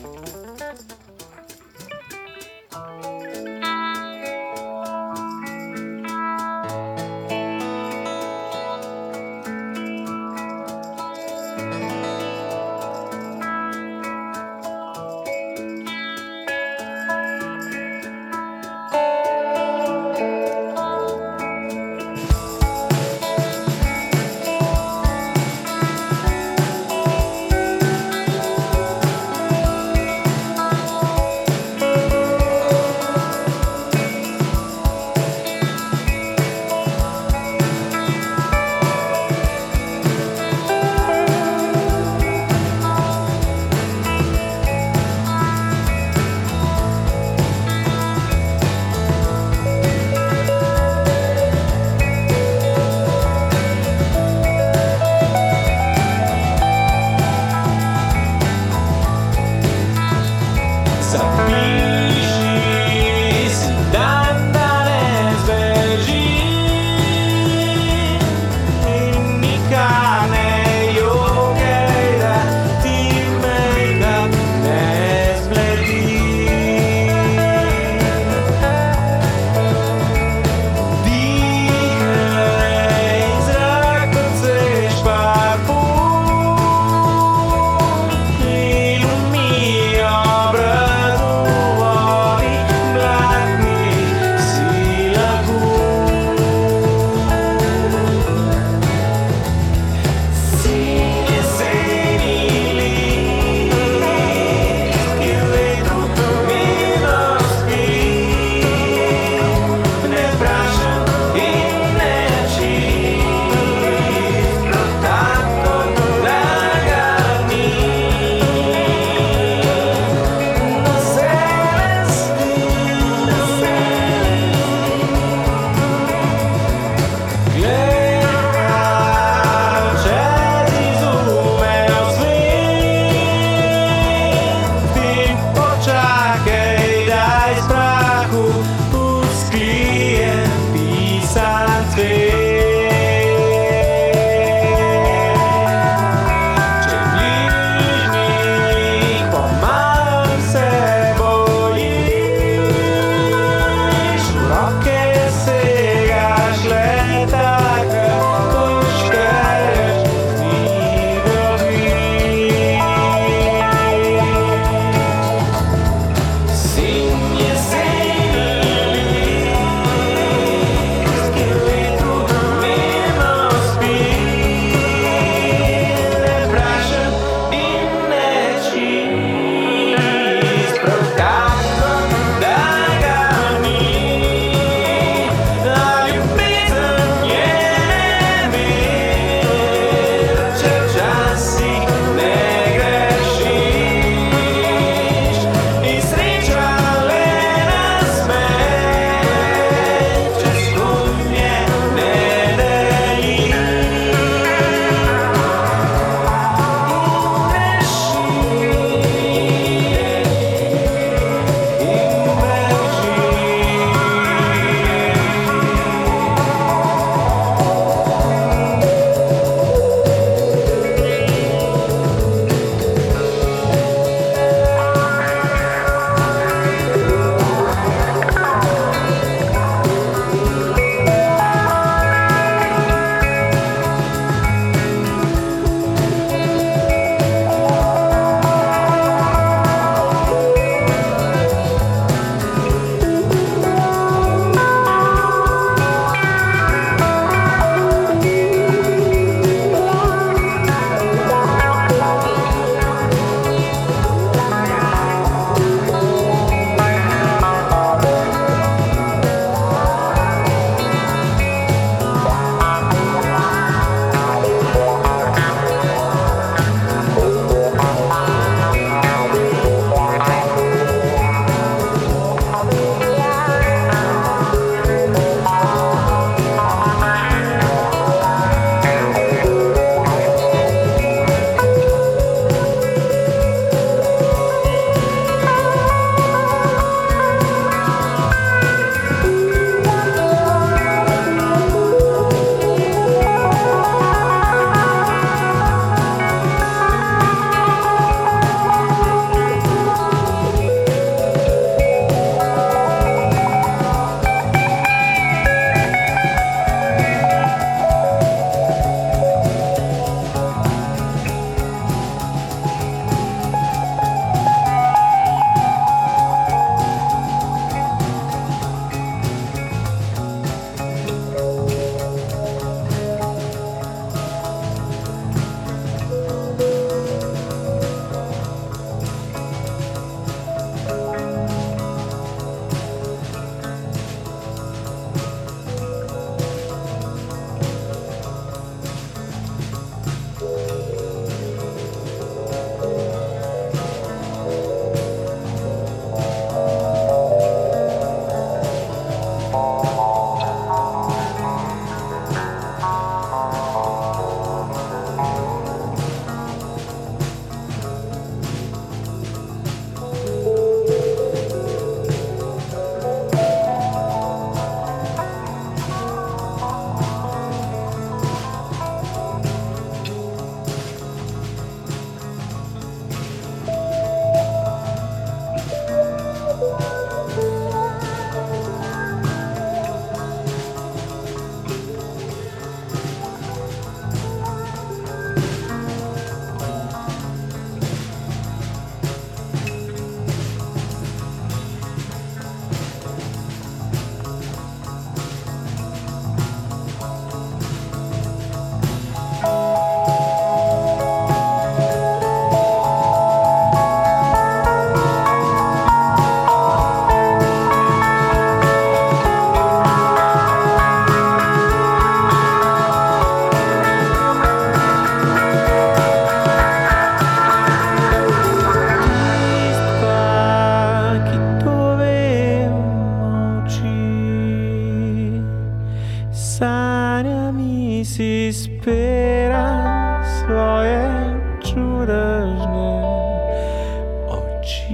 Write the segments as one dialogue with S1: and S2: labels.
S1: Ilumina, bradu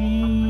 S1: You.